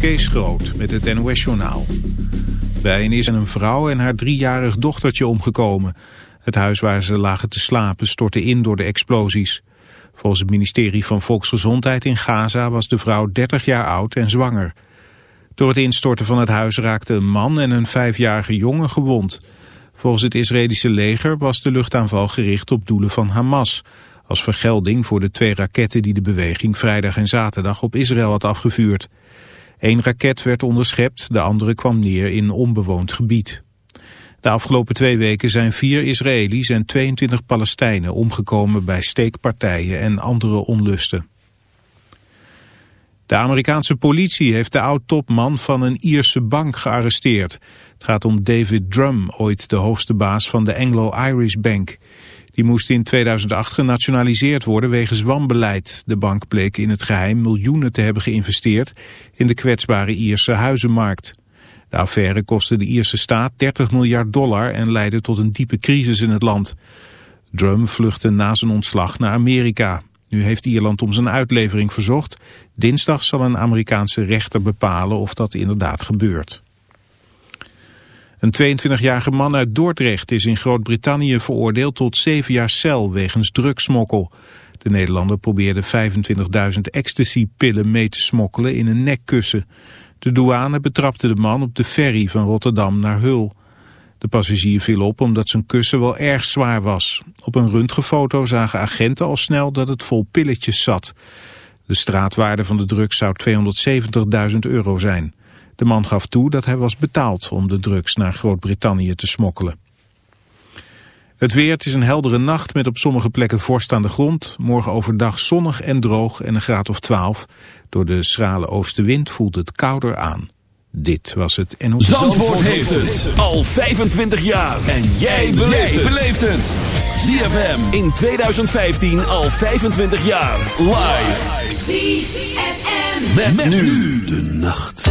Kees Groot met het NOS-journaal. Bij een is een vrouw en haar driejarig dochtertje omgekomen. Het huis waar ze lagen te slapen stortte in door de explosies. Volgens het ministerie van Volksgezondheid in Gaza was de vrouw 30 jaar oud en zwanger. Door het instorten van het huis raakten een man en een vijfjarige jongen gewond. Volgens het Israëlische leger was de luchtaanval gericht op doelen van Hamas... als vergelding voor de twee raketten die de beweging vrijdag en zaterdag op Israël had afgevuurd. Eén raket werd onderschept, de andere kwam neer in onbewoond gebied. De afgelopen twee weken zijn vier Israëli's en 22 Palestijnen omgekomen bij steekpartijen en andere onlusten. De Amerikaanse politie heeft de oud-topman van een Ierse bank gearresteerd. Het gaat om David Drum, ooit de hoogste baas van de Anglo-Irish Bank. Die moest in 2008 genationaliseerd worden wegens wanbeleid. De bank bleek in het geheim miljoenen te hebben geïnvesteerd in de kwetsbare Ierse huizenmarkt. De affaire kostte de Ierse staat 30 miljard dollar en leidde tot een diepe crisis in het land. Drum vluchtte na zijn ontslag naar Amerika. Nu heeft Ierland om zijn uitlevering verzocht. Dinsdag zal een Amerikaanse rechter bepalen of dat inderdaad gebeurt. Een 22-jarige man uit Dordrecht is in Groot-Brittannië veroordeeld tot 7 jaar cel wegens drugsmokkel. De Nederlander probeerde 25.000 ecstasy-pillen mee te smokkelen in een nekkussen. De douane betrapte de man op de ferry van Rotterdam naar Hul. De passagier viel op omdat zijn kussen wel erg zwaar was. Op een röntgenfoto zagen agenten al snel dat het vol pilletjes zat. De straatwaarde van de drugs zou 270.000 euro zijn. De man gaf toe dat hij was betaald om de drugs naar Groot-Brittannië te smokkelen. Het weer, het is een heldere nacht met op sommige plekken vorst aan de grond. Morgen overdag zonnig en droog en een graad of 12. Door de schrale oostenwind voelt het kouder aan. Dit was het NOS. Zandvoort, Zandvoort heeft het al 25 jaar. En jij beleeft het. ZFM in 2015 al 25 jaar. Live. ZFM. met nu de nacht.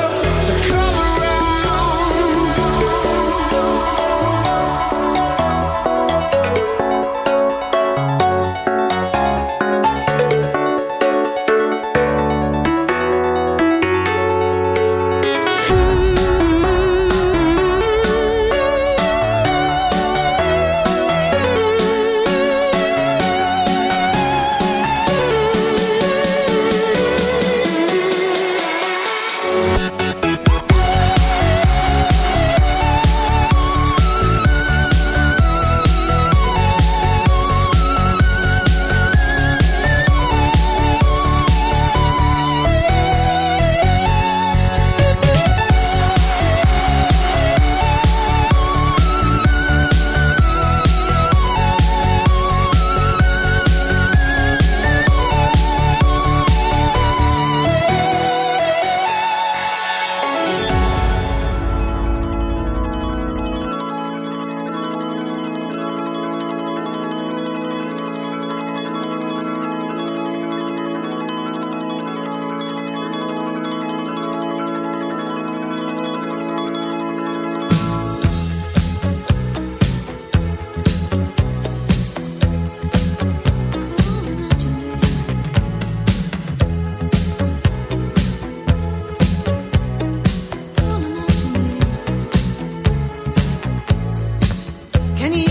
Can you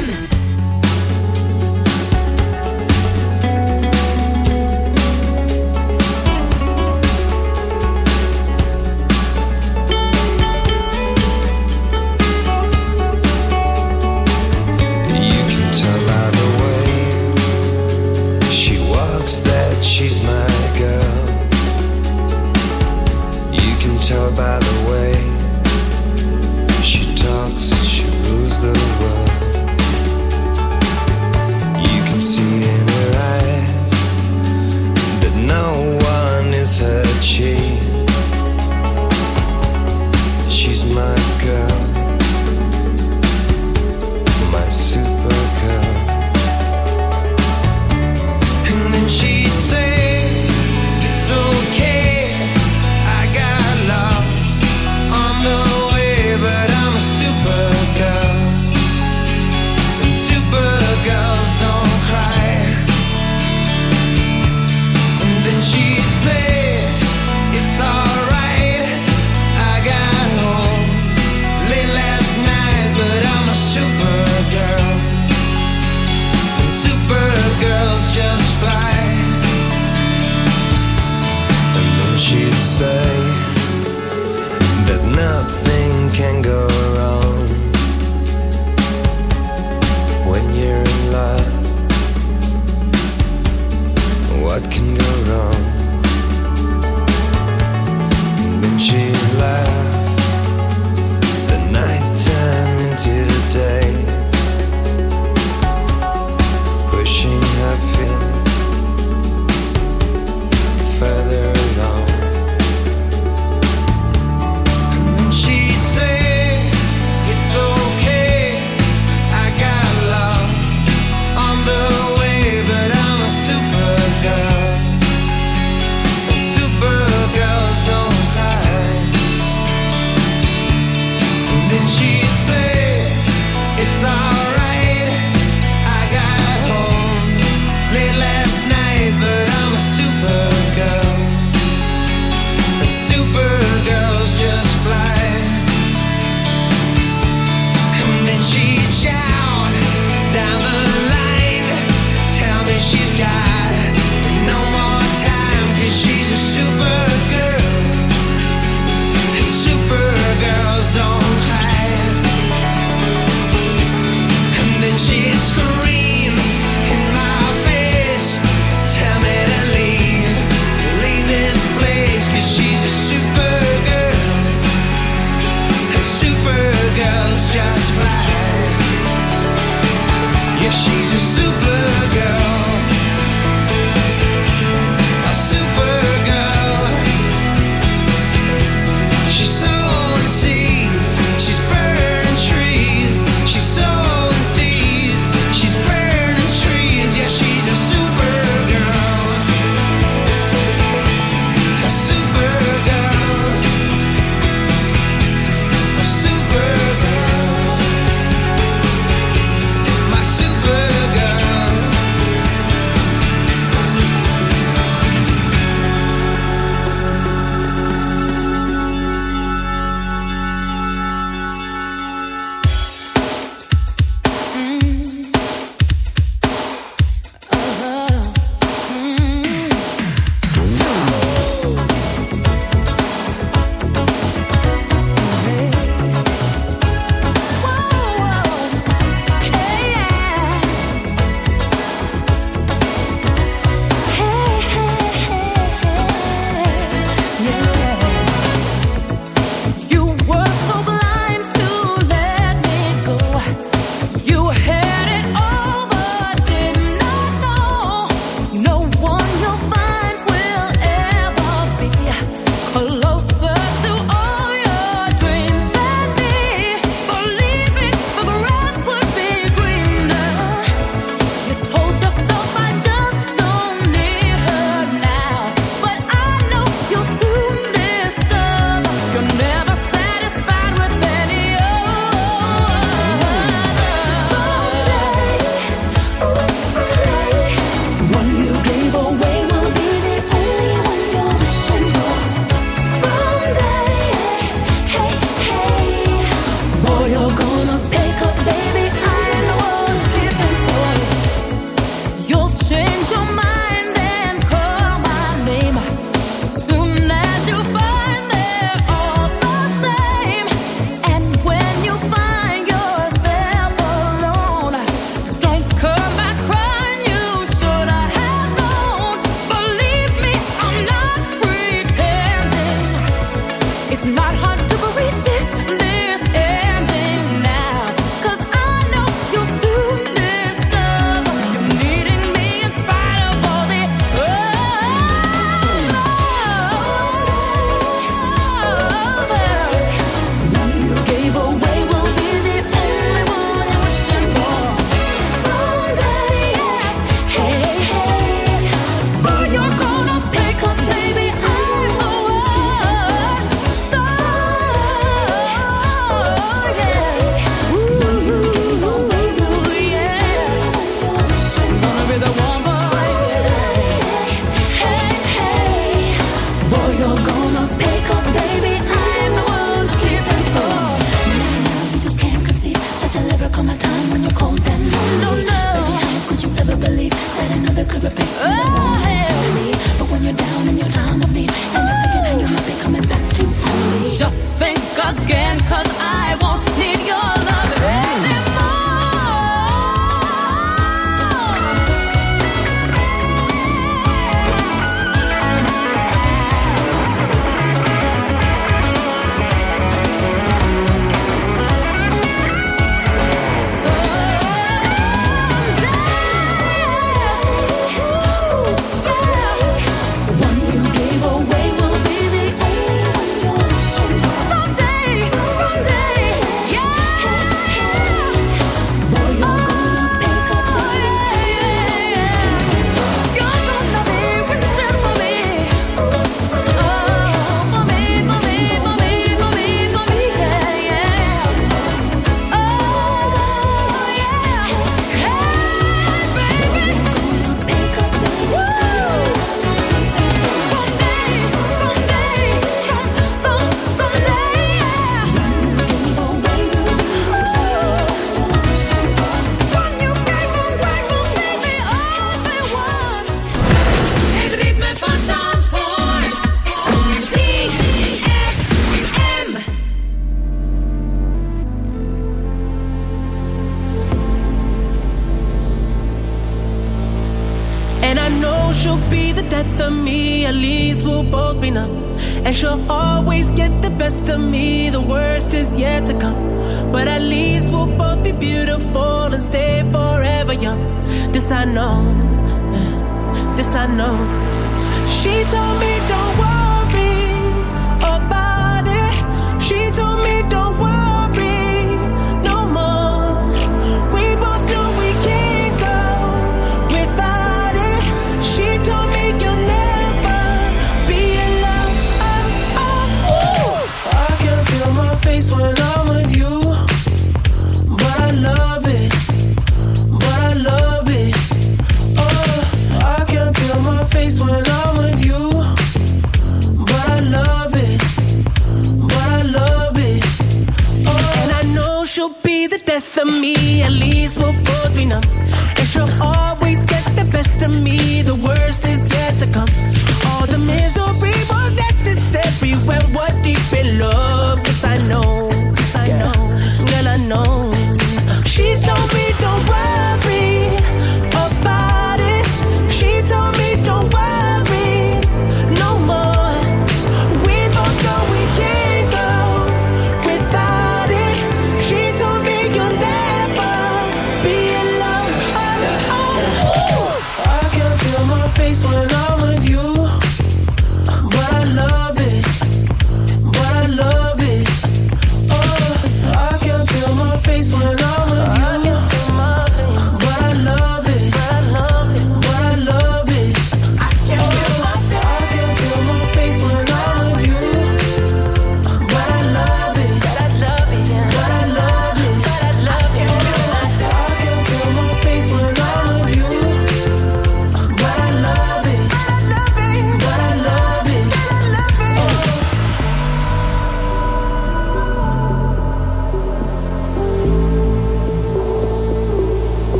What can go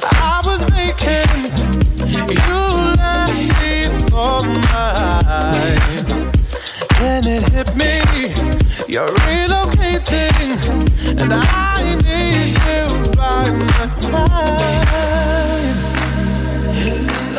I was vacant. You left your mind. Then it hit me, you're relocating, and I need you by my side. It's an